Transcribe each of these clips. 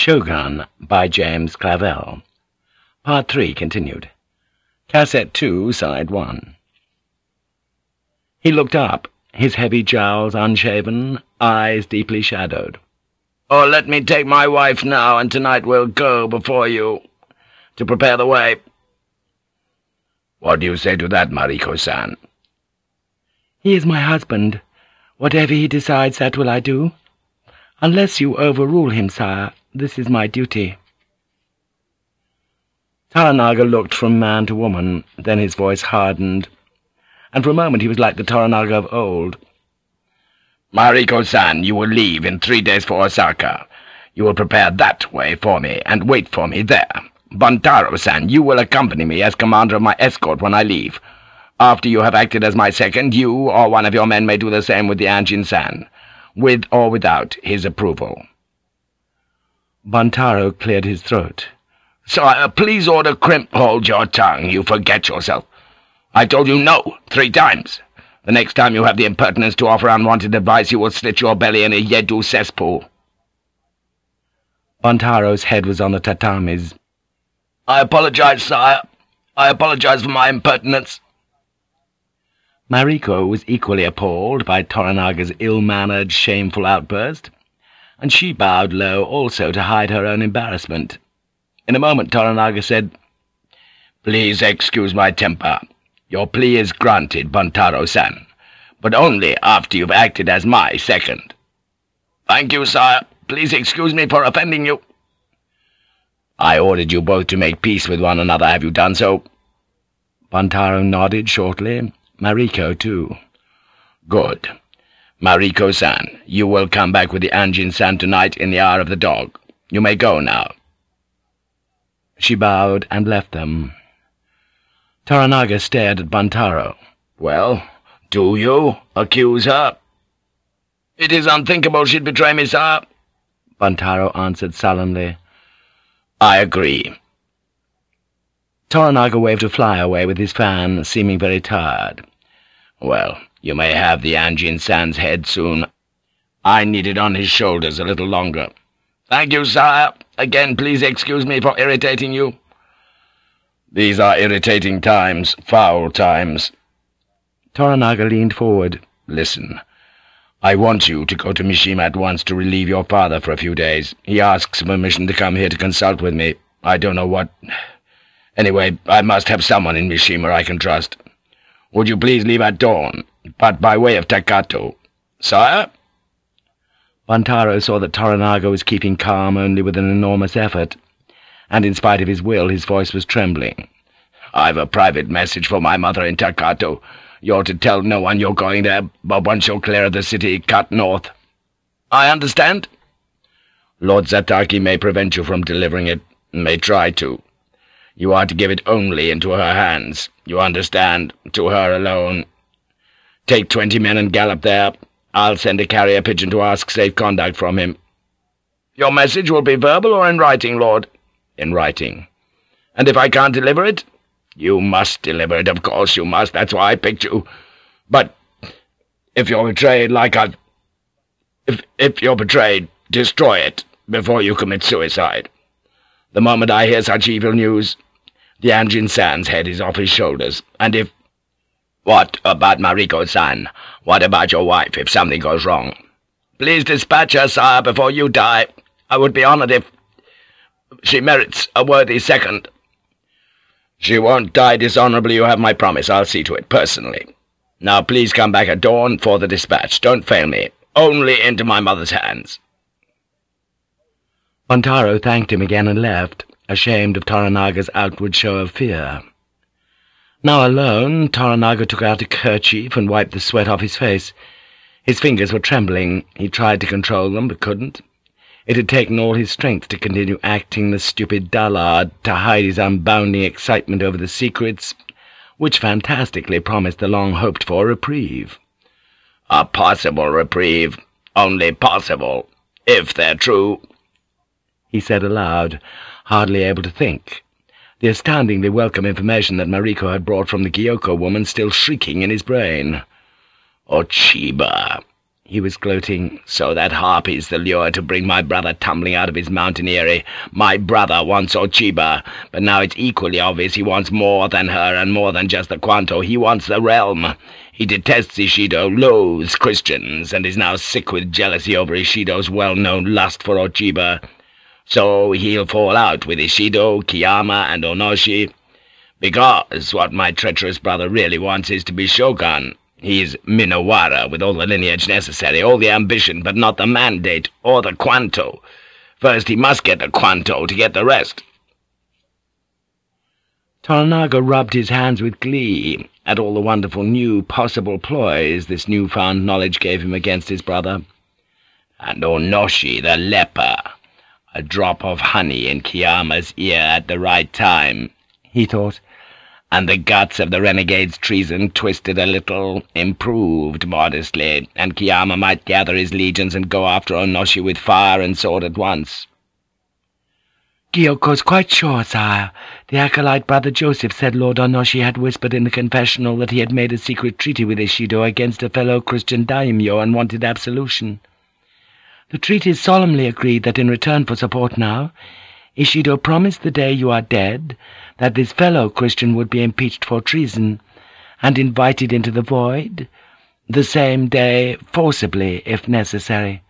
Shogun by James Clavell. Part 3 continued. Cassette 2, Side 1. He looked up, his heavy jowls unshaven, eyes deeply shadowed. "Oh, let me take my wife now, and tonight we'll go before you, to prepare the way." "What do you say to that, Mariko-san?" "He is my husband. Whatever he decides, that will I do. Unless you overrule him, sire, this is my duty.' Toranaga looked from man to woman, then his voice hardened, and for a moment he was like the Toranaga of old. "Mariko-san, you will leave in three days for Osaka. You will prepare that way for me, and wait for me there. Buntaro-san, you will accompany me as commander of my escort when I leave. After you have acted as my second, you or one of your men may do the same with the Anjin-san with or without his approval. Buntaro cleared his throat. Sire, uh, please order Crimp hold your tongue. You forget yourself. I told you no three times. The next time you have the impertinence to offer unwanted advice, you will slit your belly in a Yedo cesspool. Buntaro's head was on the tatamis. I apologize, sire. I apologize for my impertinence. Mariko was equally appalled by Toranaga's ill-mannered, shameful outburst, and she bowed low also to hide her own embarrassment. In a moment Toranaga said, "'Please excuse my temper. Your plea is granted, Buntaro-san, but only after you've acted as my second.' "'Thank you, sire. Please excuse me for offending you.' "'I ordered you both to make peace with one another. Have you done so?' Buntaro nodded shortly, Mariko, too. Good. Mariko-san, you will come back with the Anjin-san tonight in the hour of the dog. You may go now. She bowed and left them. Toranaga stared at Buntaro. Well, do you accuse her? It is unthinkable she'd betray me, sir. Buntaro answered sullenly. I agree. Toranaga waved a fly away with his fan, seeming very tired. Well, you may have the Anjin-san's head soon. I need it on his shoulders a little longer. Thank you, sire. Again, please excuse me for irritating you. These are irritating times, foul times. Toranaga leaned forward. Listen, I want you to go to Mishima at once to relieve your father for a few days. He asks permission to come here to consult with me. I don't know what... Anyway, I must have someone in Mishima I can trust. Would you please leave at dawn, but by way of Takato? Sire?' Buntaro saw that Toranaga was keeping calm only with an enormous effort, and in spite of his will his voice was trembling. "'I've a private message for my mother in Takato. You're to tell no one you're going there, but once you're clear of the city, cut north.' "'I understand.' "'Lord Zataki may prevent you from delivering it, may try to. You are to give it only into her hands. You understand? To her alone. Take twenty men and gallop there. I'll send a carrier pigeon to ask safe conduct from him. Your message will be verbal or in writing, Lord? In writing. And if I can't deliver it? You must deliver it, of course you must. That's why I picked you. But if you're betrayed like I've... If, if you're betrayed, destroy it before you commit suicide. The moment I hear such evil news, the Anjin-san's head is off his shoulders, and if... What about Mariko-san? What about your wife, if something goes wrong? Please dispatch her, sire, before you die. I would be honored if... She merits a worthy second. She won't die dishonorably, you have my promise. I'll see to it, personally. Now please come back at dawn for the dispatch. Don't fail me. Only into my mother's hands.' Buntaro thanked him again and left ashamed of Toranaga's outward show of fear. Now alone, Toranaga took out a kerchief and wiped the sweat off his face. His fingers were trembling. He tried to control them, but couldn't. It had taken all his strength to continue acting the stupid dullard, to hide his unbounding excitement over the secrets, which fantastically promised the long-hoped-for reprieve. A possible reprieve, only possible, if they're true, he said aloud, hardly able to think, the astoundingly welcome information that Mariko had brought from the Gyoko woman still shrieking in his brain. Ochiba, He was gloating. So that harpy's the lure to bring my brother tumbling out of his mountaineery. My brother wants Ochiba, but now it's equally obvious he wants more than her and more than just the Kwanto. He wants the realm. He detests Ishido, loathes Christians, and is now sick with jealousy over Ishido's well-known lust for Ochiba. So he'll fall out with Ishido, Kiyama, and Onoshi, because what my treacherous brother really wants is to be shogun, He's Minowara, with all the lineage necessary, all the ambition, but not the mandate, or the Kwanto. First he must get the Kwanto to get the rest. Toranaga rubbed his hands with glee at all the wonderful new possible ploys this newfound knowledge gave him against his brother. And Onoshi, the leper, a drop of honey in Kiyama's ear at the right time, he thought and the guts of the renegade's treason twisted a little, improved modestly, and Kiama might gather his legions and go after Onoshi with fire and sword at once. Gyoko's quite sure, sire. The acolyte brother Joseph said Lord Onoshi had whispered in the confessional that he had made a secret treaty with Ishido against a fellow Christian daimyo and wanted absolution. The treaty solemnly agreed that in return for support now, Ishido promised the day you are dead that this fellow Christian would be impeached for treason and invited into the void, the same day forcibly, if necessary,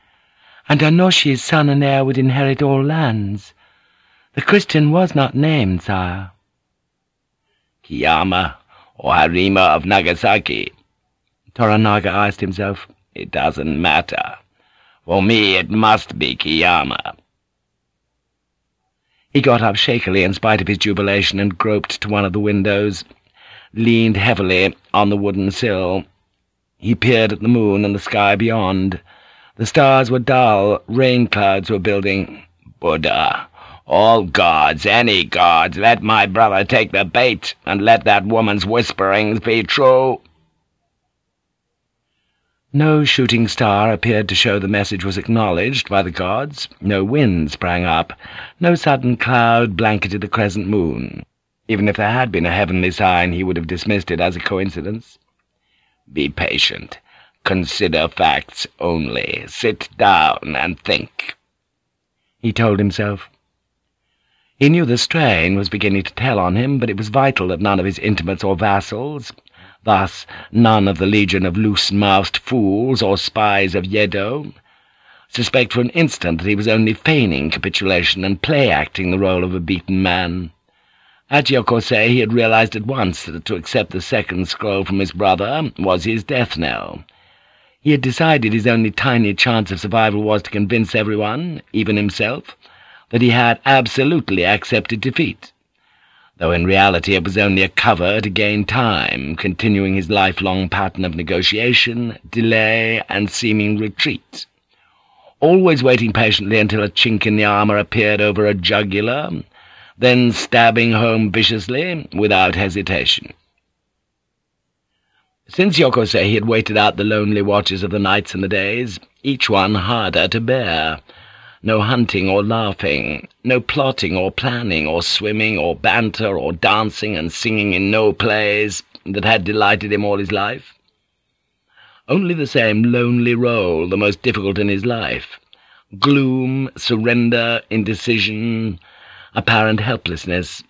and Onoshi's son and heir would inherit all lands. The Christian was not named, sire. Kiyama or Harima of Nagasaki? Toranaga asked himself. It doesn't matter. For me it must be Kiyama. He got up shakily in spite of his jubilation and groped to one of the windows, leaned heavily on the wooden sill. He peered at the moon and the sky beyond. The stars were dull, rain clouds were building. Buddha, all gods, any gods, let my brother take the bait, and let that woman's whisperings be true. No shooting star appeared to show the message was acknowledged by the gods, no wind sprang up, no sudden cloud blanketed the crescent moon. Even if there had been a heavenly sign, he would have dismissed it as a coincidence. Be patient. Consider facts only. Sit down and think, he told himself. He knew the strain was beginning to tell on him, but it was vital that none of his intimates or vassals, Thus none of the legion of loose-mouthed fools or spies of Yedo suspect for an instant that he was only feigning capitulation and play-acting the role of a beaten man. At Yokose he had realized at once that to accept the second scroll from his brother was his death knell. He had decided his only tiny chance of survival was to convince everyone, even himself, that he had absolutely accepted defeat though in reality it was only a cover to gain time, continuing his lifelong pattern of negotiation, delay, and seeming retreat, always waiting patiently until a chink in the armour appeared over a jugular, then stabbing home viciously, without hesitation. Since Yokose he had waited out the lonely watches of the nights and the days, each one harder to bear, no hunting or laughing, no plotting or planning or swimming or banter or dancing and singing in no plays that had delighted him all his life. Only the same lonely role, the most difficult in his life. Gloom, surrender, indecision, apparent helplessness,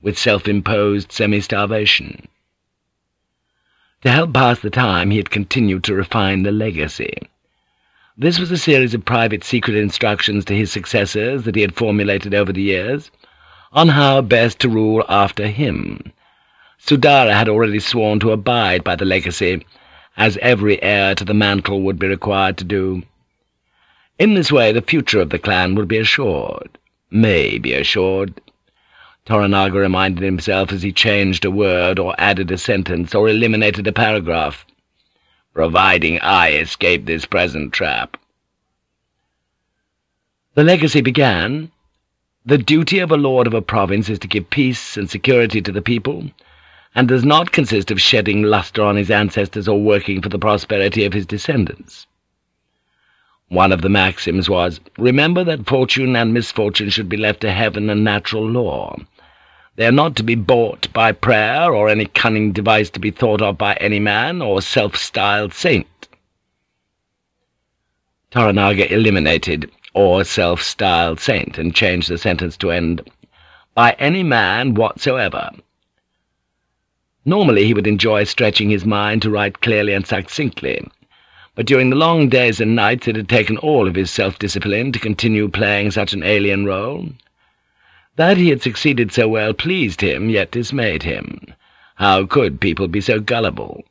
with self-imposed semi-starvation. To help pass the time, he had continued to refine the legacy. This was a series of private secret instructions to his successors that he had formulated over the years, on how best to rule after him. Sudara had already sworn to abide by the legacy, as every heir to the mantle would be required to do. In this way the future of the clan would be assured, may be assured. Toranaga reminded himself as he changed a word or added a sentence or eliminated a paragraph providing I escape this present trap. The legacy began, The duty of a lord of a province is to give peace and security to the people, and does not consist of shedding lustre on his ancestors or working for the prosperity of his descendants. One of the maxims was, Remember that fortune and misfortune should be left to heaven and natural law, they are not to be bought by prayer, or any cunning device to be thought of by any man, or self-styled saint. Toranaga eliminated or self-styled saint and changed the sentence to end, by any man whatsoever. Normally he would enjoy stretching his mind to write clearly and succinctly, but during the long days and nights it had taken all of his self-discipline to continue playing such an alien role. That he had succeeded so well pleased him, yet dismayed him. How could people be so gullible?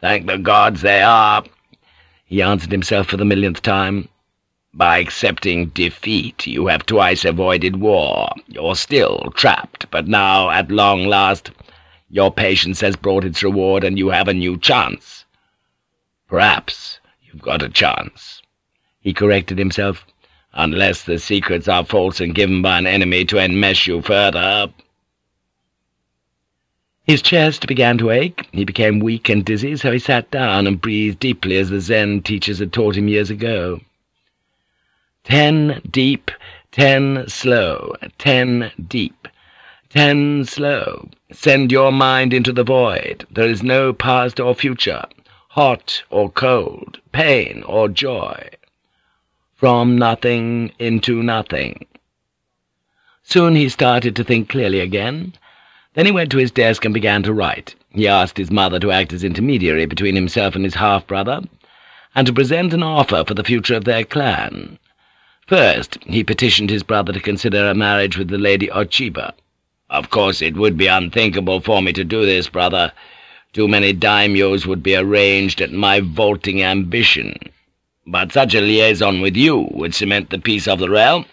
"'Thank the gods they are,' he answered himself for the millionth time. By accepting defeat, you have twice avoided war. You're still trapped, but now, at long last, your patience has brought its reward, and you have a new chance. Perhaps you've got a chance, he corrected himself, unless the secrets are false and given by an enemy to enmesh you further. His chest began to ache, he became weak and dizzy, so he sat down and breathed deeply as the Zen teachers had taught him years ago. Ten deep, ten slow, ten deep, ten slow. Send your mind into the void. There is no past or future, hot or cold, pain or joy. From nothing into nothing. Soon he started to think clearly again, then he went to his desk and began to write. He asked his mother to act as intermediary between himself and his half-brother, and to present an offer for the future of their clan. First, he petitioned his brother to consider a marriage with the Lady Ochiba. "'Of course it would be unthinkable for me to do this, brother. Too many daimyos would be arranged at my vaulting ambition. But such a liaison with you would cement the peace of the realm,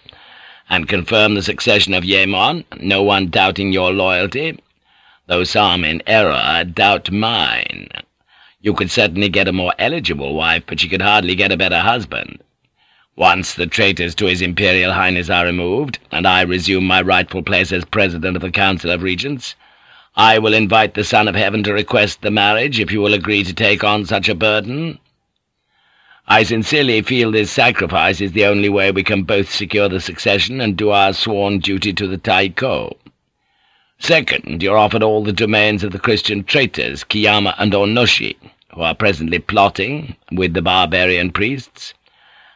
and confirm the succession of Yaemon, no one doubting your loyalty, though some in error doubt mine. You could certainly get a more eligible wife, but you could hardly get a better husband. Once the traitors to His Imperial Highness are removed, and I resume my rightful place as President of the Council of Regents, I will invite the Son of Heaven to request the marriage, if you will agree to take on such a burden.' I sincerely feel this sacrifice is the only way we can both secure the succession and do our sworn duty to the Taiko. Second, you're offered all the domains of the Christian traitors, Kiyama and Onoshi, who are presently plotting, with the barbarian priests,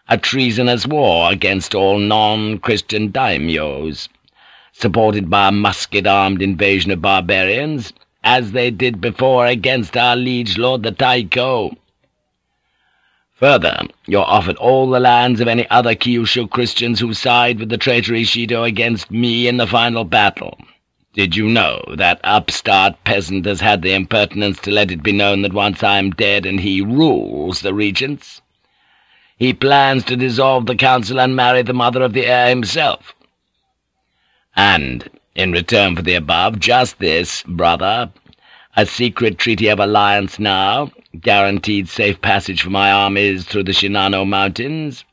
a treasonous war against all non-Christian daimyos, supported by a musket-armed invasion of barbarians, as they did before against our liege lord the Taiko. Further, you're offered all the lands of any other Kyushu Christians who side with the traitor Ishido against me in the final battle. Did you know that upstart peasant has had the impertinence to let it be known that once I'm dead and he rules the regents? He plans to dissolve the council and marry the mother of the heir himself. And, in return for the above, just this, brother, a secret treaty of alliance now, guaranteed safe passage for my armies through the Shinano Mountains,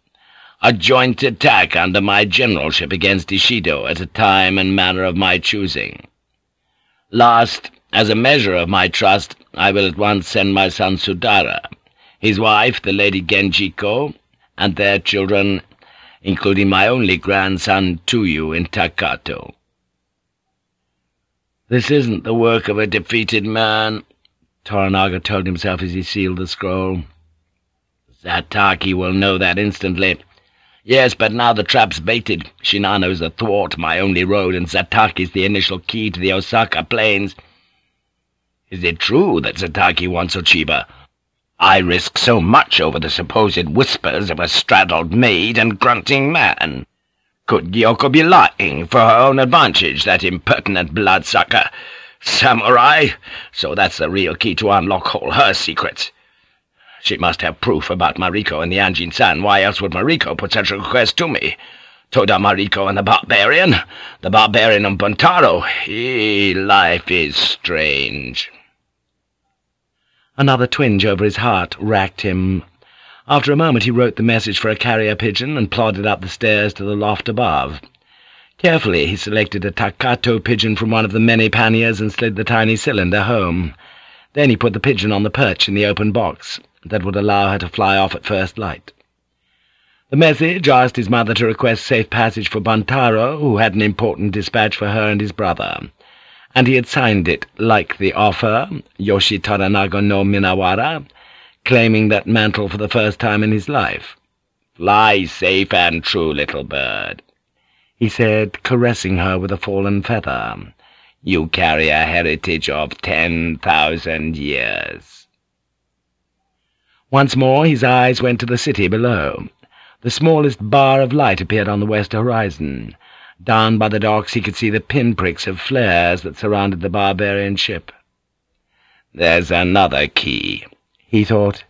a joint attack under my generalship against Ishido at a time and manner of my choosing. Last, as a measure of my trust, I will at once send my son Sudara, his wife, the Lady Genjiko, and their children, including my only grandson, to you in Takato. This isn't the work of a defeated man, Toranaga told himself as he sealed the scroll. Zataki will know that instantly. Yes, but now the trap's baited. Shinano's the thwart, my only road, and Zataki's the initial key to the Osaka plains. Is it true that Zataki wants Ochiba? I risk so much over the supposed whispers of a straddled maid and grunting man. Could Gyoko be lying for her own advantage, that impertinent bloodsucker? Samurai! So that's the real key to unlock all her secrets. She must have proof about Mariko and the Anjin-san. Why else would Mariko put such a request to me? Toda Mariko and the barbarian? The barbarian of Buntaro? Eee, life is strange. Another twinge over his heart racked him. After a moment he wrote the message for a carrier pigeon and plodded up the stairs to the loft above. Carefully he selected a Takato pigeon from one of the many panniers and slid the tiny cylinder home. Then he put the pigeon on the perch in the open box that would allow her to fly off at first light. The message asked his mother to request safe passage for Buntaro, who had an important dispatch for her and his brother, and he had signed it, like the offer, Yoshi Toranaga no Minowara, claiming that mantle for the first time in his life. Fly safe and true, little bird, he said, caressing her with a fallen feather. You carry a heritage of ten thousand years. Once more his eyes went to the city below. The smallest bar of light appeared on the west horizon. Down by the docks he could see the pinpricks of flares that surrounded the barbarian ship. There's another key, he thought,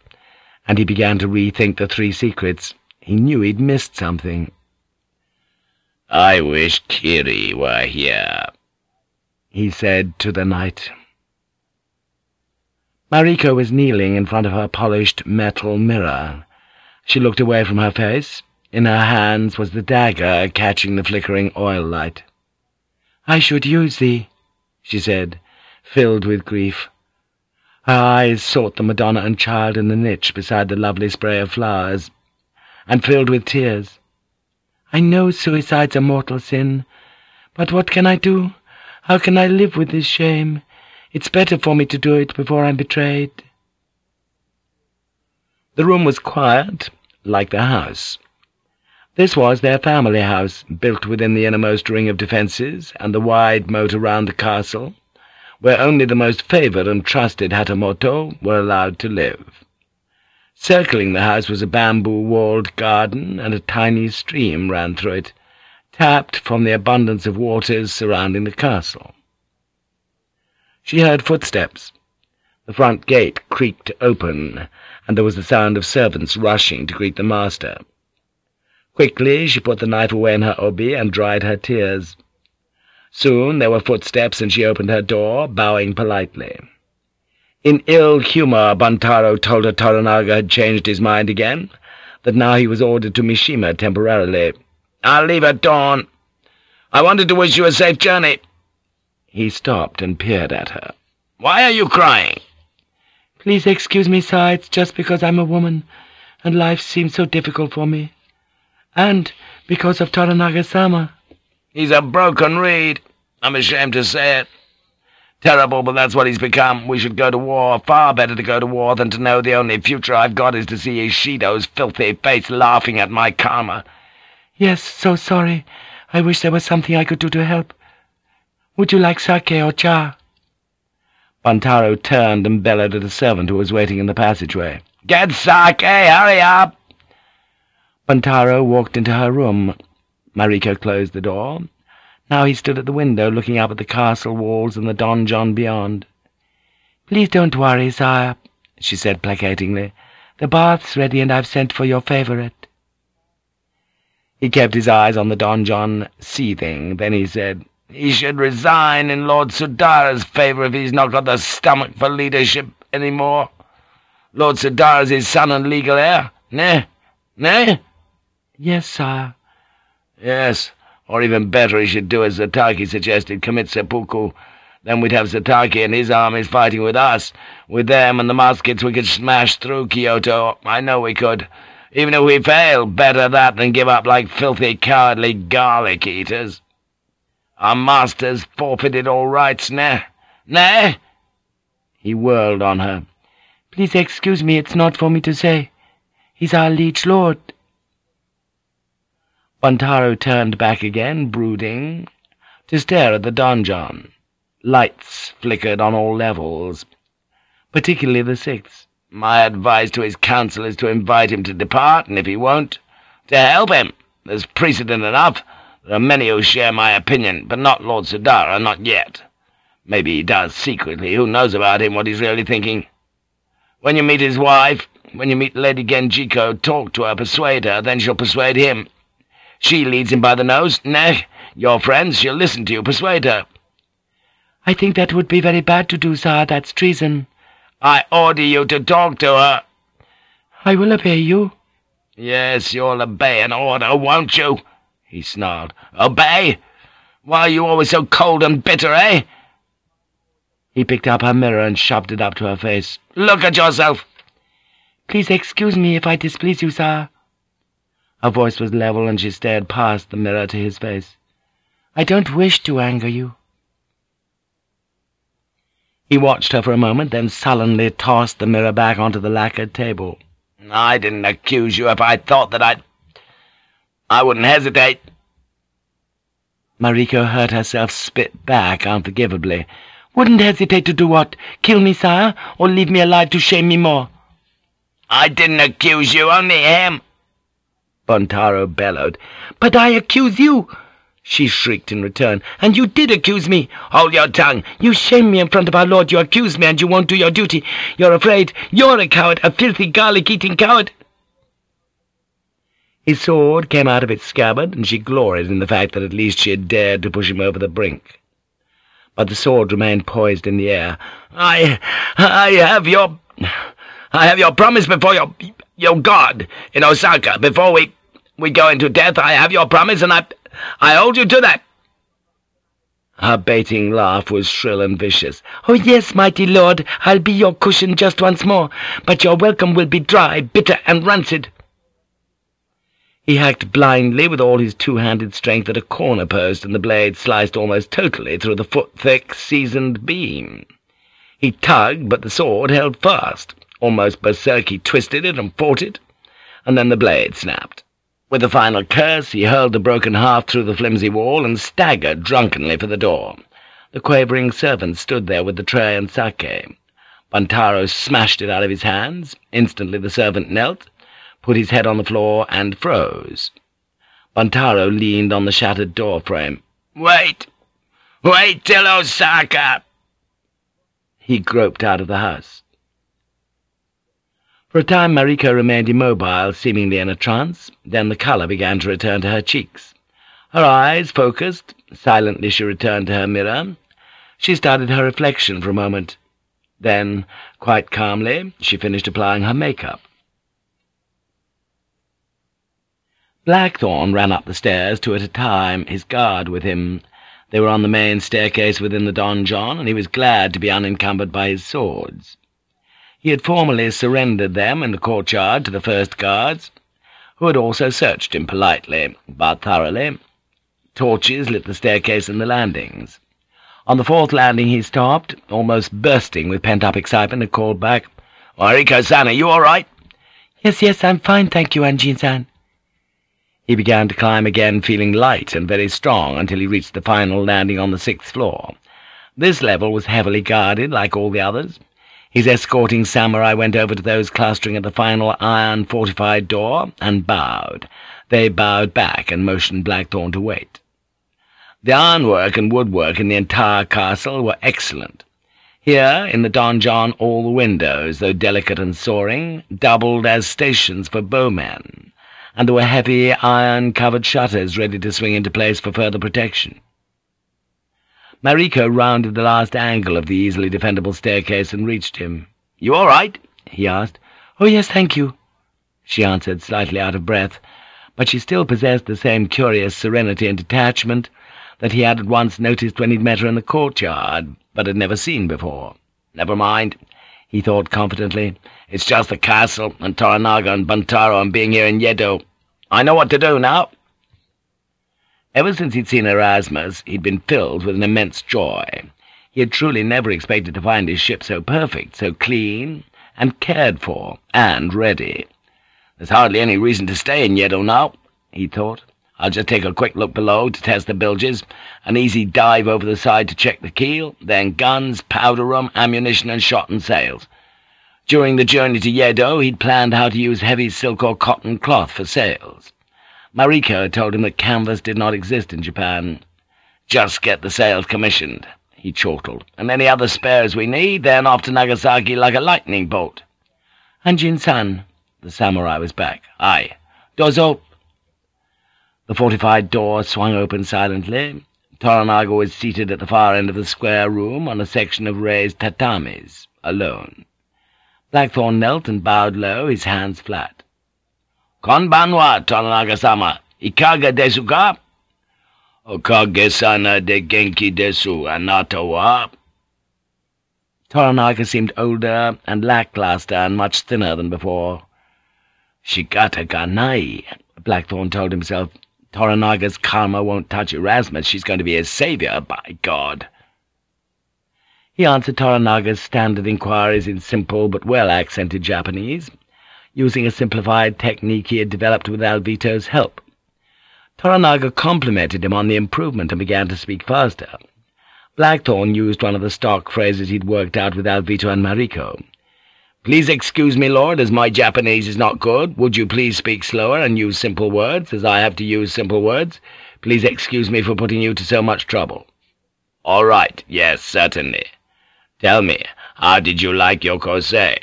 and he began to rethink the three secrets. He knew he'd missed something. I wish Kiri were here, he said to the night. Mariko was kneeling in front of her polished metal mirror. She looked away from her face. In her hands was the dagger catching the flickering oil light. "'I should use thee,' she said, filled with grief. Her eyes sought the Madonna and Child in the niche beside the lovely spray of flowers, and filled with tears. "'I know suicide's a mortal sin, but what can I do? How can I live with this shame? It's better for me to do it before I'm betrayed.' The room was quiet, like the house. This was their family house, built within the innermost ring of defences and the wide moat around the castle, where only the most favoured and trusted Hatamoto were allowed to live. Circling the house was a bamboo-walled garden, and a tiny stream ran through it, tapped from the abundance of waters surrounding the castle. She heard footsteps. The front gate creaked open, and there was the sound of servants rushing to greet the master. Quickly she put the knife away in her obi and dried her tears. Soon there were footsteps, and she opened her door, bowing politely. In ill humour, Buntaro told her Toranaga had changed his mind again, that now he was ordered to Mishima temporarily. "'I'll leave at dawn. I wanted to wish you a safe journey.' He stopped and peered at her. "'Why are you crying?' "'Please excuse me, sir. It's just because I'm a woman, and life seems so difficult for me and because of Toranaga-sama. He's a broken reed. I'm ashamed to say it. Terrible, but that's what he's become. We should go to war. Far better to go to war than to know the only future I've got is to see Ishido's filthy face laughing at my karma. Yes, so sorry. I wish there was something I could do to help. Would you like sake or cha? Buntaro turned and bellowed at a servant who was waiting in the passageway. Get sake! Hurry up! Buntaro walked into her room. Mariko closed the door. Now he stood at the window, looking up at the castle walls and the donjon beyond. "'Please don't worry, sire,' she said placatingly. "'The bath's ready, and I've sent for your favourite.' He kept his eyes on the donjon, seething. Then he said, "'He should resign in Lord Sudara's favour if he's not got the stomach for leadership any more. Lord Sudara's his son and legal heir. Nay? Nay?' Yes, sire. Yes, or even better he should do as Zataki suggested, commit seppuku. Then we'd have Zataki and his armies fighting with us. With them and the muskets we could smash through Kyoto. I know we could. Even if we fail, better that than give up like filthy, cowardly garlic-eaters. Our masters forfeited all rights, nah? Nah? He whirled on her. Please excuse me, it's not for me to say. He's our liege lord. Buntaro turned back again, brooding, to stare at the donjon. Lights flickered on all levels, particularly the sixth. My advice to his council is to invite him to depart, and if he won't, to help him. There's precedent enough. There are many who share my opinion, but not Lord Sudara, not yet. Maybe he does secretly. Who knows about him, what he's really thinking? When you meet his wife, when you meet Lady Genjiko, talk to her, persuade her, then she'll persuade him. She leads him by the nose. Nay, your friends, she'll listen to you. Persuade her. I think that would be very bad to do, sir. That's treason. I order you to talk to her. I will obey you. Yes, you'll obey an order, won't you? He snarled. Obey? Why are you always so cold and bitter, eh? He picked up her mirror and shoved it up to her face. Look at yourself! Please excuse me if I displease you, sir. Her voice was level, and she stared past the mirror to his face. "I don't wish to anger you." He watched her for a moment, then sullenly tossed the mirror back onto the lacquered table. "I didn't accuse you if I thought that I'd—" I wouldn't hesitate. Mariko heard herself spit back unforgivably. Wouldn't hesitate to do what? Kill me, sire, or leave me alive to shame me more? I didn't accuse you, only him. Buntaro bellowed. But I accuse you, she shrieked in return. And you did accuse me. Hold your tongue. You shame me in front of our lord. You accuse me, and you won't do your duty. You're afraid. You're a coward, a filthy garlic-eating coward. His sword came out of its scabbard, and she gloried in the fact that at least she had dared to push him over the brink. But the sword remained poised in the air. I... I have your... I have your promise before your... your god in Osaka. Before we... we go into death, I have your promise, and I... I hold you to that. Her baiting laugh was shrill and vicious. "'Oh, yes, mighty lord, I'll be your cushion just once more, but your welcome will be dry, bitter, and rancid.' He hacked blindly with all his two-handed strength at a corner post, and the blade sliced almost totally through the foot-thick, seasoned beam. He tugged, but the sword held fast. Almost berserk he twisted it and fought it, and then the blade snapped. With a final curse, he hurled the broken half through the flimsy wall and staggered drunkenly for the door. The quavering servant stood there with the tray and sake. Buntaro smashed it out of his hands. Instantly the servant knelt, put his head on the floor, and froze. Buntaro leaned on the shattered door frame. "'Wait! Wait till Osaka!' He groped out of the house. For a time Mariko remained immobile, seemingly in a trance. Then the colour began to return to her cheeks. Her eyes focused. Silently she returned to her mirror. She studied her reflection for a moment. Then, quite calmly, she finished applying her makeup. Blackthorne ran up the stairs two at a time, his guard with him. They were on the main staircase within the donjon, and he was glad to be unencumbered by his swords. He had formally surrendered them in the courtyard to the first guards, who had also searched him politely, but thoroughly. Torches lit the staircase and the landings. On the fourth landing he stopped, almost bursting with pent-up excitement, and called back, "Mariko-san, are you all right?" "Yes, yes, I'm fine, thank you, Anjin-san." He began to climb again, feeling light and very strong, until he reached the final landing on the sixth floor. This level was heavily guarded, like all the others. His escorting samurai went over to those clustering at the final iron-fortified door, and bowed. They bowed back and motioned Blackthorne to wait. The ironwork and woodwork in the entire castle were excellent. Here, in the donjon, all the windows, though delicate and soaring, doubled as stations for bowmen and there were heavy iron-covered shutters ready to swing into place for further protection. Mariko rounded the last angle of the easily defendable staircase and reached him. "'You all right?' he asked. "'Oh, yes, thank you,' she answered, slightly out of breath, but she still possessed the same curious serenity and detachment that he had at once noticed when he'd met her in the courtyard, but had never seen before. "'Never mind,' he thought confidently. It's just the castle, and Toranaga and Buntaro and being here in Yedo. I know what to do now.' Ever since he'd seen Erasmus, he'd been filled with an immense joy. He had truly never expected to find his ship so perfect, so clean, and cared for, and ready. There's hardly any reason to stay in Yedo now, he thought. I'll just take a quick look below to test the bilges, an easy dive over the side to check the keel, then guns, powder room, ammunition, and shot and sails. During the journey to Yedo, he'd planned how to use heavy silk or cotton cloth for sails. Mariko had told him that canvas did not exist in Japan. Just get the sails commissioned, he chortled, and any other spares we need, then off to Nagasaki like a lightning bolt. Anjin-san, the samurai was back. Aye. Dozo. The fortified door swung open silently. Toranaga was seated at the far end of the square room on a section of raised tatamis, alone. Blackthorne knelt and bowed low, his hands flat. Konbanwa, Toranaga-sama. Ikaga desu ka? Okage-sana de genki desu, anata wa? Toranaga seemed older and lackluster and much thinner than before. Shikata ga nai, Blackthorne told himself. Toranaga's karma won't touch Erasmus. She's going to be his savior, by God. He answered Toranaga's standard inquiries in simple but well-accented Japanese, using a simplified technique he had developed with Alvito's help. Toranaga complimented him on the improvement and began to speak faster. Blackthorne used one of the stock phrases he'd worked out with Alvito and Mariko. Please excuse me, Lord, as my Japanese is not good. Would you please speak slower and use simple words, as I have to use simple words? Please excuse me for putting you to so much trouble. All right, yes, certainly. Tell me, how did you like your kosei?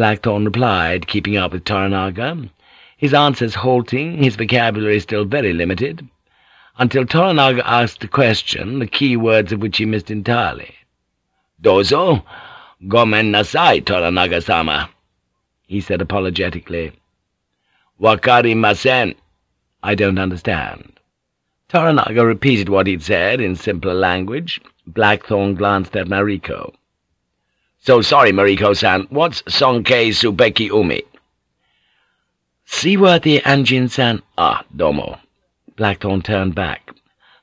Blackthorne replied, keeping up with Toranaga, his answers halting, his vocabulary still very limited, until Toranaga asked a question, the key words of which he missed entirely. Dozo? Gomen nasai, Toranaga-sama, he said apologetically. Wakarimasen. I don't understand. Toranaga repeated what he'd said in simpler language. Blackthorne glanced at Mariko. So sorry, Mariko-san. What's Sonkei Subeki Umi? Seaworthy Anjin-san. Ah, domo. Blackthorne turned back.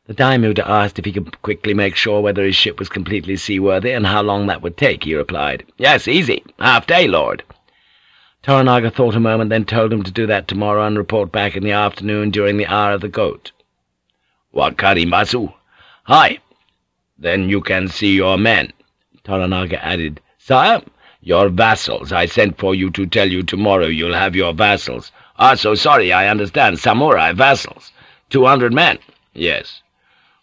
The Daimyo asked if he could quickly make sure whether his ship was completely seaworthy and how long that would take, he replied. Yes, easy. Half day, Lord. Toranaga thought a moment, then told him to do that tomorrow and report back in the afternoon during the hour of the goat. Wakarimasu. Hi. Then you can see your men, Toranaga added. Sire, your vassals. I sent for you to tell you tomorrow you'll have your vassals. Ah, so sorry, I understand. Samurai vassals. Two hundred men. Yes.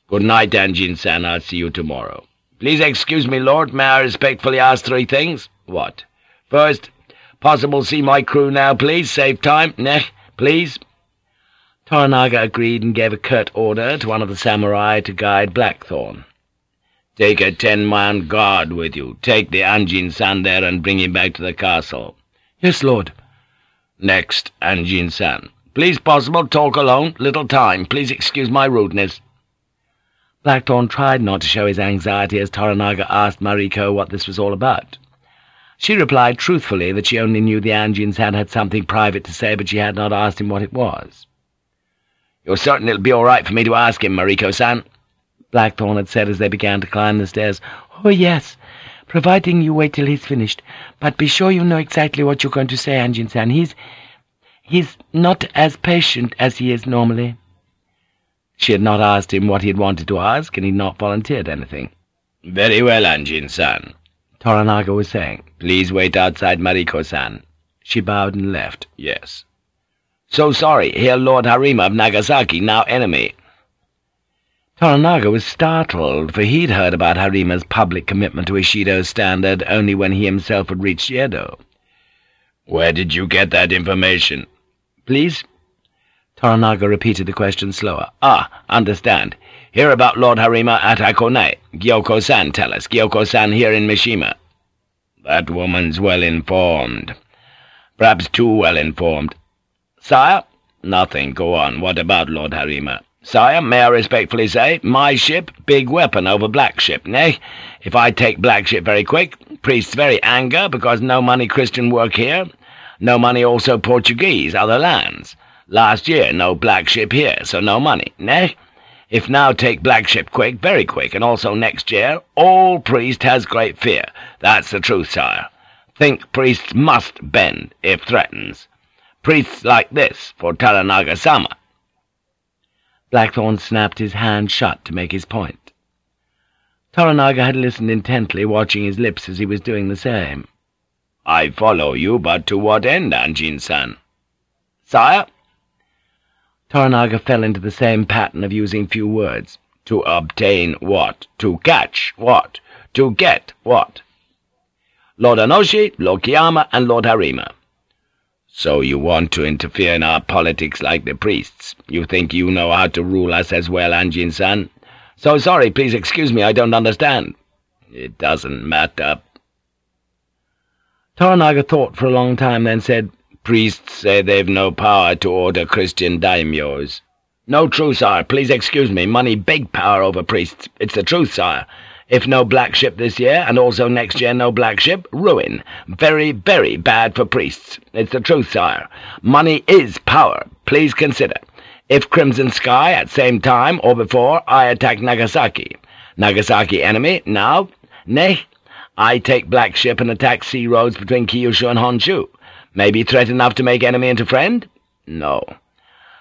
Good night, Anjin-san. I'll see you tomorrow. Please excuse me, Lord. May I respectfully ask three things? What? First, possible see my crew now, please. Save time. Neh, please. Toranaga agreed and gave a curt order to one of the samurai to guide Blackthorne. Take a ten-man guard with you. Take the Anjin-san there and bring him back to the castle. Yes, Lord. Next, Anjin-san. Please possible talk alone. Little time. Please excuse my rudeness. Blackthorne tried not to show his anxiety as Toranaga asked Mariko what this was all about. She replied truthfully that she only knew the Anjin-san had something private to say, but she had not asked him what it was. "'You're certain it'll be all right for me to ask him, Mariko-san?' Blackthorne had said as they began to climb the stairs. "'Oh, yes, providing you wait till he's finished. But be sure you know exactly what you're going to say, Anjin-san. He's... he's not as patient as he is normally.' She had not asked him what he had wanted to ask, and he had not volunteered anything. "'Very well, Anjin-san,' Toranaga was saying. "'Please wait outside Mariko-san.' She bowed and left. "'Yes.' "'So sorry, here Lord Harima of Nagasaki, now enemy.' Toranaga was startled, for he'd heard about Harima's public commitment to Ishido's standard only when he himself had reached Yedo. "'Where did you get that information?' "'Please?' Toranaga repeated the question slower. "'Ah, understand. Hear about Lord Harima at Akone. Gyoko-san tell us. Gyoko-san here in Mishima.' "'That woman's well-informed. Perhaps too well-informed. Sire?' "'Nothing. Go on. What about Lord Harima?' "'Sire, may I respectfully say, my ship, big weapon over black ship, nay? If I take black ship very quick, priests very anger, because no money Christian work here, no money also Portuguese, other lands.' Last year, no black ship here, so no money, nay? If now take black ship quick, very quick, and also next year, all priest has great fear. That's the truth, sire. Think priests must bend, if threatens. Priests like this, for Toranaga-sama. Blackthorne snapped his hand shut to make his point. Toranaga had listened intently, watching his lips as he was doing the same. I follow you, but to what end, Anjin-san? Sire? Toranaga fell into the same pattern of using few words. To obtain what? To catch what? To get what? Lord Onoshi, Lord Kiyama, and Lord Harima. So you want to interfere in our politics like the priests. You think you know how to rule us as well, Anjin-san? So sorry, please excuse me, I don't understand. It doesn't matter. Toranaga thought for a long time, then said, Priests say they've no power to order Christian daimyos. No true, sire. Please excuse me. Money big power over priests. It's the truth, sire. If no black ship this year, and also next year no black ship, ruin. Very, very bad for priests. It's the truth, sire. Money is power. Please consider. If Crimson Sky, at same time or before, I attack Nagasaki. Nagasaki enemy, now? Nay, I take black ship and attack sea roads between Kyushu and Honshu. Maybe threat enough to make enemy into friend? No.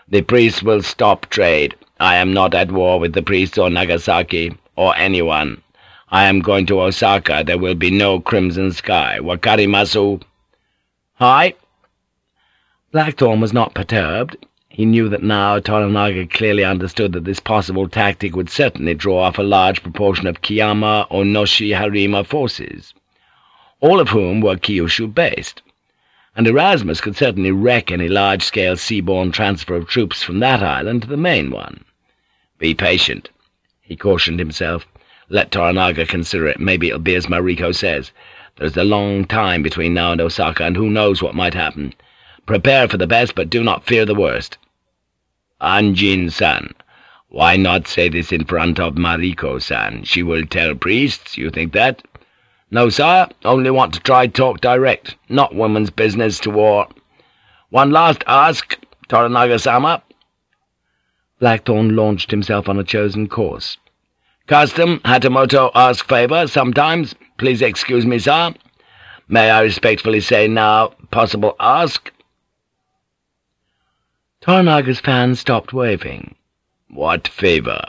The priests will stop trade. I am not at war with the priests or Nagasaki, or anyone. I am going to Osaka. There will be no crimson sky. Wakarimasu? Hi? Blackthorne was not perturbed. He knew that now Toranaga clearly understood that this possible tactic would certainly draw off a large proportion of Kiyama or Noshi Harima forces, all of whom were Kyushu-based, and Erasmus could certainly wreck any large-scale seaborne transfer of troops from that island to the main one. Be patient, he cautioned himself. Let Toranaga consider it. Maybe it'll be as Mariko says. There's a long time between now and Osaka, and who knows what might happen. Prepare for the best, but do not fear the worst. Anjin-san. Why not say this in front of Mariko-san? She will tell priests, you think that? No, sire, only want to try talk direct, not woman's business to war. One last ask, Toranaga-sama. Blackthorne launched himself on a chosen course. Custom, Hatamoto ask favour sometimes. Please excuse me, sir. May I respectfully say now, possible ask? Toranaga's fan stopped waving. What favour?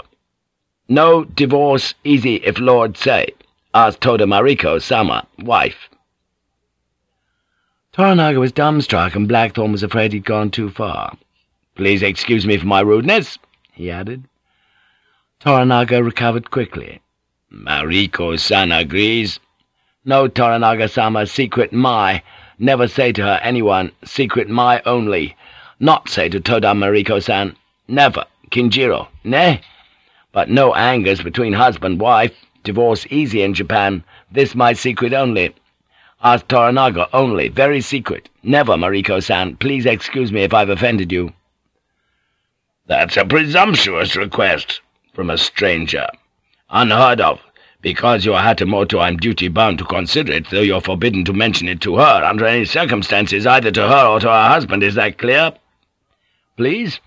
No divorce easy if Lord say. Ask Toda Mariko, Sama, wife. Toranaga was dumbstruck, and Blackthorne was afraid he'd gone too far. Please excuse me for my rudeness, he added. Toranaga recovered quickly. Mariko-san agrees. No, Toranaga-sama, secret my. Never say to her anyone, secret my only. Not say to Toda Mariko-san, never, Kinjiru, ne? But no angers between husband-wife, divorce easy in Japan, this my secret only. Ask Toranaga only, very secret, never, Mariko-san, please excuse me if I've offended you. That's a presumptuous request, from a stranger. Unheard of. Because you are Hatamoto, I'm duty-bound to consider it, though you're forbidden to mention it to her under any circumstances, either to her or to her husband, is that clear?' "'Please?'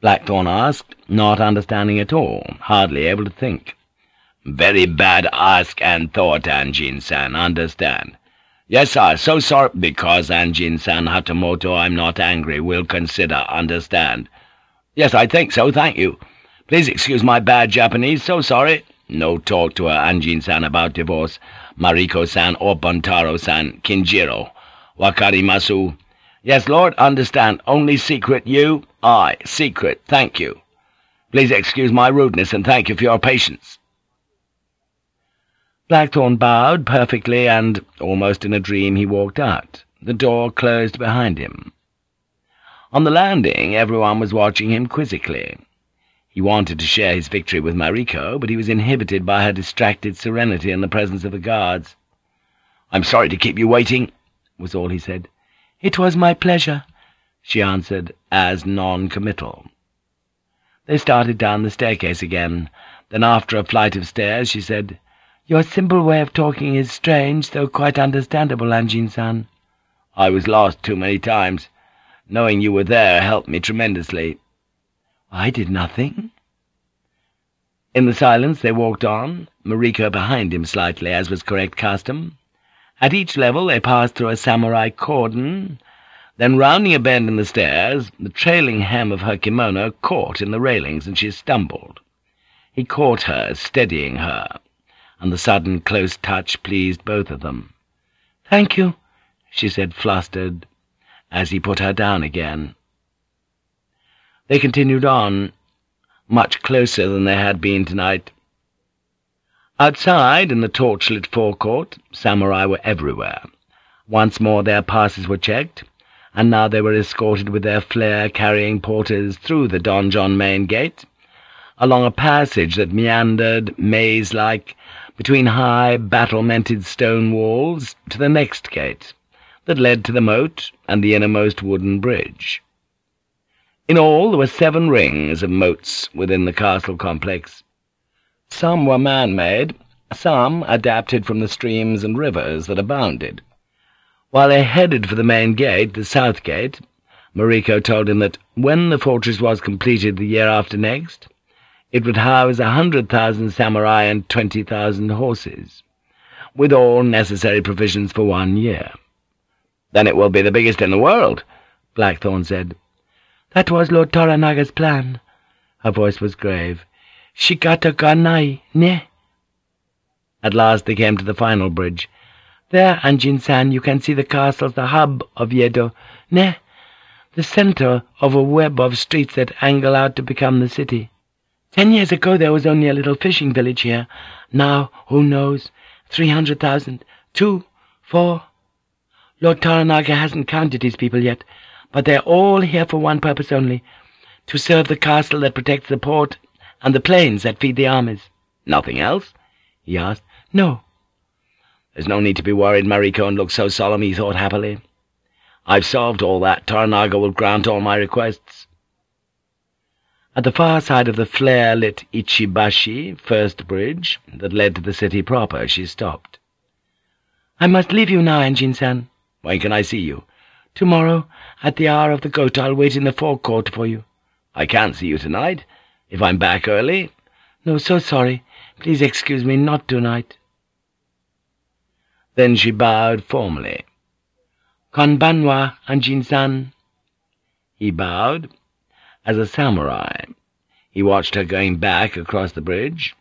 Blackthorne asked, not understanding at all, hardly able to think. "'Very bad ask and thought, Anjin-san, understand. Yes, sir, so sorry, because Anjin-san Hatamoto, I'm not angry, will consider, understand. Yes, I think so, thank you. Please excuse my bad Japanese, so sorry. No talk to her Anjin-san about divorce, Mariko-san or Buntaro-san, Kinjiru. Wakarimasu? Yes, Lord, understand. Only secret you? I. Secret. Thank you. Please excuse my rudeness, and thank you for your patience.' Blackthorne bowed perfectly, and, almost in a dream, he walked out. The door closed behind him. On the landing, everyone was watching him quizzically. He wanted to share his victory with Mariko, but he was inhibited by her distracted serenity in the presence of the guards. "'I'm sorry to keep you waiting,' was all he said. "'It was my pleasure,' she answered, as non-committal. They started down the staircase again. Then after a flight of stairs she said, "'Your simple way of talking is strange, though quite understandable, Anjin-san.' "'I was lost too many times. Knowing you were there helped me tremendously.' "'I did nothing.' In the silence they walked on, Mariko behind him slightly, as was correct custom. At each level they passed through a samurai cordon, then rounding a bend in the stairs, the trailing hem of her kimono caught in the railings, and she stumbled. He caught her, steadying her, and the sudden close touch pleased both of them. "'Thank you,' she said, flustered, as he put her down again. They continued on, much closer than they had been tonight. Outside, in the torchlit forecourt, samurai were everywhere. Once more their passes were checked, and now they were escorted with their flare-carrying porters through the donjon main gate, along a passage that meandered, maze-like, between high, battlemented stone walls, to the next gate, that led to the moat and the innermost wooden bridge. In all there were seven rings of moats within the castle complex. Some were man-made, some adapted from the streams and rivers that abounded. While they headed for the main gate, the south gate, Mariko told him that when the fortress was completed the year after next, it would house a hundred thousand samurai and twenty thousand horses, with all necessary provisions for one year. "'Then it will be the biggest in the world,' Blackthorne said. That was Lord Toranaga's plan. Her voice was grave. Shikata ganai, ne? At last they came to the final bridge. There, Anjin-san, you can see the castles, the hub of Yedo, ne? The center of a web of streets that angle out to become the city. Ten years ago there was only a little fishing village here. Now, who knows, three hundred thousand, two, four. Lord Toranaga hasn't counted his people yet, but they're all here for one purpose only, to serve the castle that protects the port and the plains that feed the armies. Nothing else? he asked. No. There's no need to be worried, Mariko, looked so solemn, he thought happily. I've solved all that. Toranaga will grant all my requests. At the far side of the flare-lit Ichibashi, first bridge, that led to the city proper, she stopped. I must leave you now, Anjin-san. When can I see you? Tomorrow, at the hour of the goat, I'll wait in the forecourt for you. I can't see you tonight. If I'm back early? No, so sorry. Please excuse me, not tonight. Then she bowed formally. Konbanwa, Anjin-san. He bowed. As a samurai, he watched her going back across the bridge,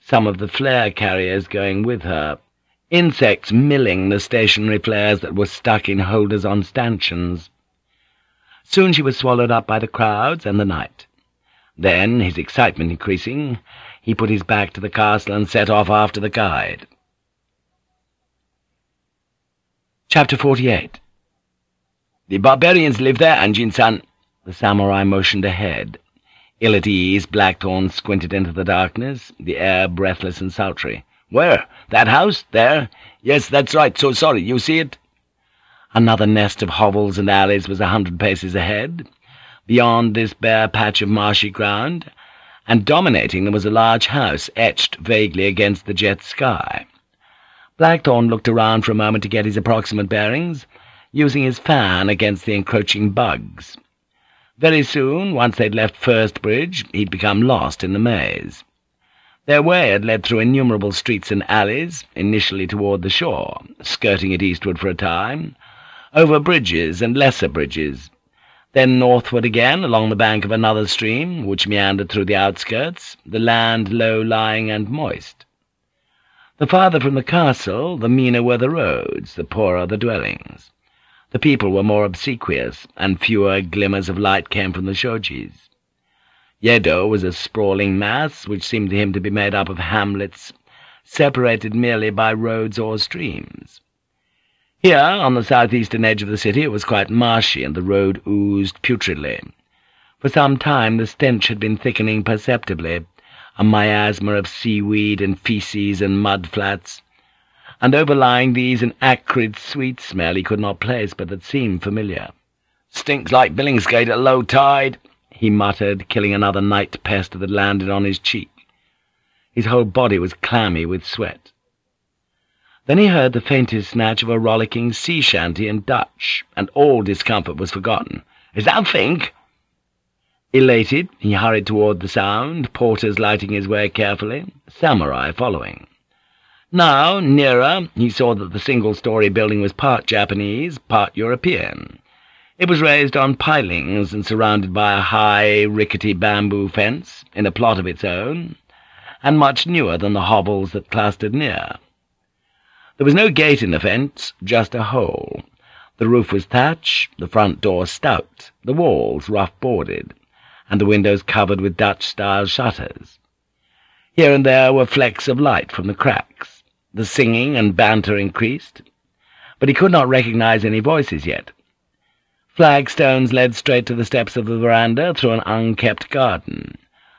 some of the flare carriers going with her, insects milling the stationary flares that were stuck in holders on stanchions. Soon she was swallowed up by the crowds and the night. Then, his excitement increasing, he put his back to the castle and set off after the guide. Chapter 48 The barbarians live there, Anjin-san. The samurai motioned ahead. Ill at ease, Blackthorne squinted into the darkness, the air breathless and sultry. Where? That house? There? Yes, that's right. So sorry. You see it? Another nest of hovels and alleys was a hundred paces ahead. Beyond this bare patch of marshy ground, and dominating them was a large house etched vaguely against the jet sky. Blackthorne looked around for a moment to get his approximate bearings, using his fan against the encroaching bugs. Very soon, once they'd left First Bridge, he'd become lost in the maze. Their way had led through innumerable streets and alleys, initially toward the shore, skirting it eastward for a time, over bridges and lesser bridges, then northward again along the bank of another stream, which meandered through the outskirts, the land low-lying and moist. The farther from the castle, the meaner were the roads, the poorer the dwellings. The people were more obsequious, and fewer glimmers of light came from the shojis. Yedo was a sprawling mass which seemed to him to be made up of hamlets, separated merely by roads or streams. Here, on the southeastern edge of the city, it was quite marshy, and the road oozed putridly. For some time the stench had been thickening perceptibly, a miasma of seaweed and feces and mud-flats, and overlying these an acrid, sweet smell he could not place, but that seemed familiar. "'Stinks like Billingsgate at low tide,' he muttered, killing another night pest that landed on his cheek. His whole body was clammy with sweat. Then he heard the faintest snatch of a rollicking sea shanty in Dutch, and all discomfort was forgotten. "'Is that Vinck?' Elated, he hurried toward the sound, porters lighting his way carefully, samurai following. Now, nearer, he saw that the single-story building was part Japanese, part European. It was raised on pilings and surrounded by a high, rickety bamboo fence, in a plot of its own, and much newer than the hovels that clustered near. There was no gate in the fence, just a hole. The roof was thatch, the front door stout, the walls rough-boarded, and the windows covered with Dutch-style shutters. Here and there were flecks of light from the cracks. The singing and banter increased, but he could not recognize any voices yet. Flagstones led straight to the steps of the veranda through an unkept garden.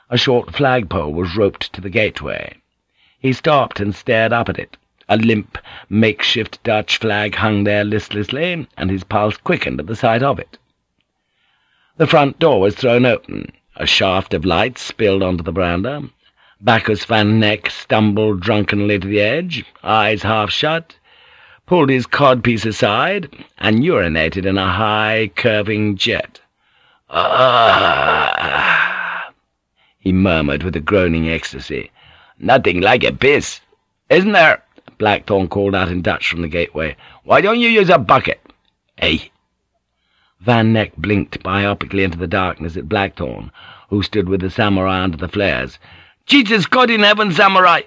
A short flagpole was roped to the gateway. He stopped and stared up at it. A limp, makeshift Dutch flag hung there listlessly, and his pulse quickened at the sight of it. The front door was thrown open. A shaft of light spilled onto the veranda. Baccus Van Nekk stumbled drunkenly to the edge, eyes half shut, pulled his codpiece aside, and urinated in a high, curving jet. "Ah!" he murmured with a groaning ecstasy. "Nothing like a piss, isn't there?" Blackthorne called out in Dutch from the gateway. "Why don't you use a bucket?" "Hey!" Van Nekk blinked myopically into the darkness at Blackthorne, who stood with the samurai under the flares. Jesus God in heaven, samurai!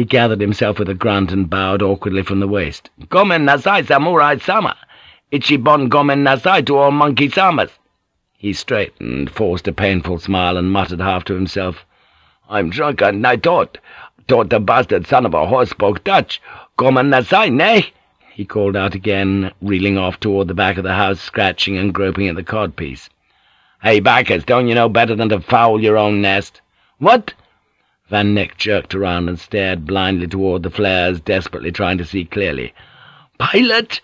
He gathered himself with a grunt and bowed awkwardly from the waist. Gomen nasai, samurai sama! Ichiban gomen nasai to all monkey samas! He straightened, forced a painful smile, and muttered half to himself, I'm drunk, and I thought, thought the bastard son of a horse spoke Dutch. Gomen nasai, nay? he called out again, reeling off toward the back of the house, scratching and groping at the codpiece. Hey, Baccus, don't you know better than to foul your own nest? What? Van Nekk jerked around and stared blindly toward the flares, desperately trying to see clearly. Pilot!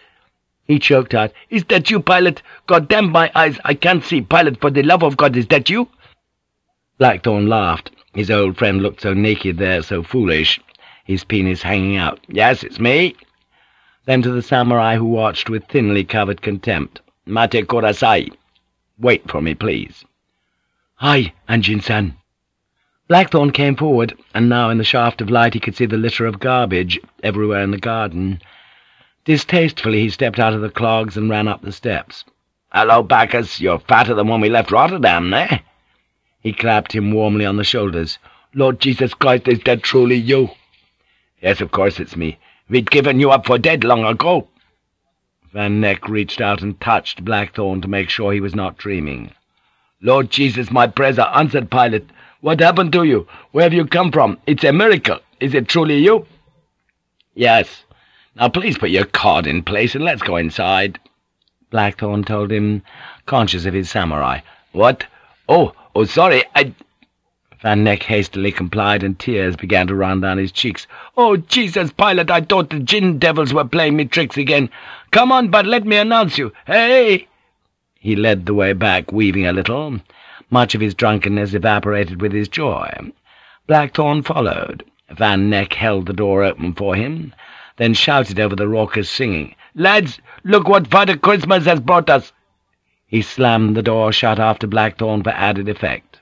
He choked out. Is that you, Pilot? God damn my eyes, I can't see. Pilot, for the love of God, is that you? Blackthorne laughed. His old friend looked so naked there, so foolish, his penis hanging out. Yes, it's me. Then to the samurai who watched with thinly covered contempt. Matte kudasai. Wait for me, please. Hi, Anjin-san. Blackthorne came forward, and now in the shaft of light he could see the litter of garbage everywhere in the garden. Distastefully he stepped out of the clogs and ran up the steps. "'Hello, Baccus, you're fatter than when we left Rotterdam, eh?' He clapped him warmly on the shoulders. "'Lord Jesus Christ, is that truly you?' "'Yes, of course it's me. We'd given you up for dead long ago.' Van Nekk reached out and touched Blackthorne to make sure he was not dreaming. "'Lord Jesus, my prayers are answered, Pilot. What happened to you? Where have you come from? It's a miracle. Is it truly you?' "'Yes.' Now please put your card in place and let's go inside.' Blackthorne told him, conscious of his samurai. "'What? Oh, oh, sorry, I—' Van Nekk hastily complied, and tears began to run down his cheeks. "'Oh, Jesus, Pilot, I thought the gin devils were playing me tricks again. Come on, but let me announce you. Hey!' He led the way back, weaving a little. Much of his drunkenness evaporated with his joy. Blackthorne followed. Van Nekk held the door open for him, then shouted over the raucous singing, "'Lads, look what Father Christmas has brought us!' He slammed the door shut after Blackthorne for added effect.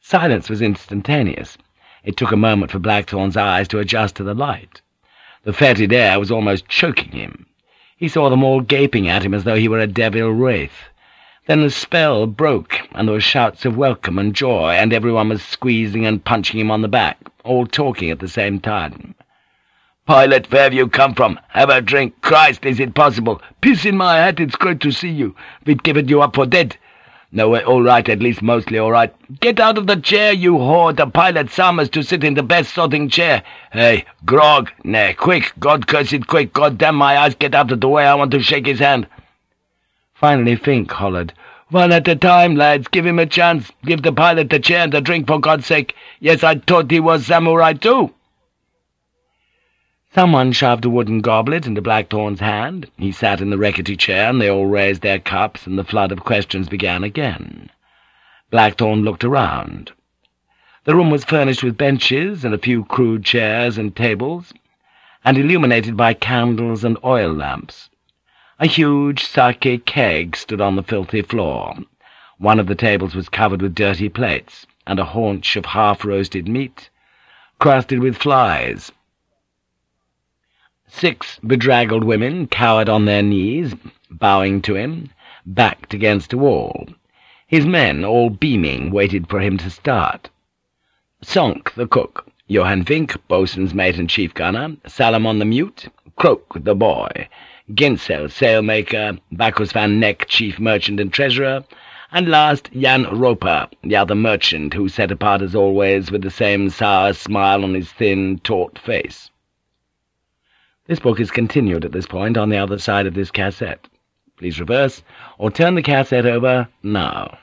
Silence was instantaneous. It took a moment for Blackthorne's eyes to adjust to the light. The fetid air was almost choking him. He saw them all gaping at him as though he were a devil wraith. Then the spell broke, and there were shouts of welcome and joy, and everyone was squeezing and punching him on the back, all talking at the same time. "'Pilot, where have you come from? Have a drink. Christ, is it possible? Piss in my hat, it's great to see you. We'd given you up for dead. No, we're all right, at least mostly all right. Get out of the chair, you whore. The pilot summers to sit in the best sorting chair. Hey, grog. Nay, quick. God curse it, quick. God damn my eyes, get out of the way. I want to shake his hand. Finally Vinck hollered, One at a time, lads. Give him a chance. Give the pilot the chair and the drink, for God's sake. Yes, I thought he was samurai, too. Someone shoved a wooden goblet into Blackthorne's hand. He sat in the rickety chair, and they all raised their cups, and the flood of questions began again. Blackthorne looked around. The room was furnished with benches and a few crude chairs and tables, and illuminated by candles and oil lamps. A huge sake keg stood on the filthy floor. One of the tables was covered with dirty plates, and a haunch of half-roasted meat, crusted with flies, Six bedraggled women cowered on their knees, bowing to him, backed against a wall. His men, all beaming, waited for him to start. Sonk, the cook, Johann Vinck, boatswain's mate and chief gunner, Salamon the mute, Croocq, the boy, Ginsel, sailmaker, Baccus van Nekk, chief merchant and treasurer, and last Jan Roper, the other merchant, who sat apart as always with the same sour smile on his thin, taut face. This book is continued at this point on the other side of this cassette. Please reverse, or turn the cassette over now.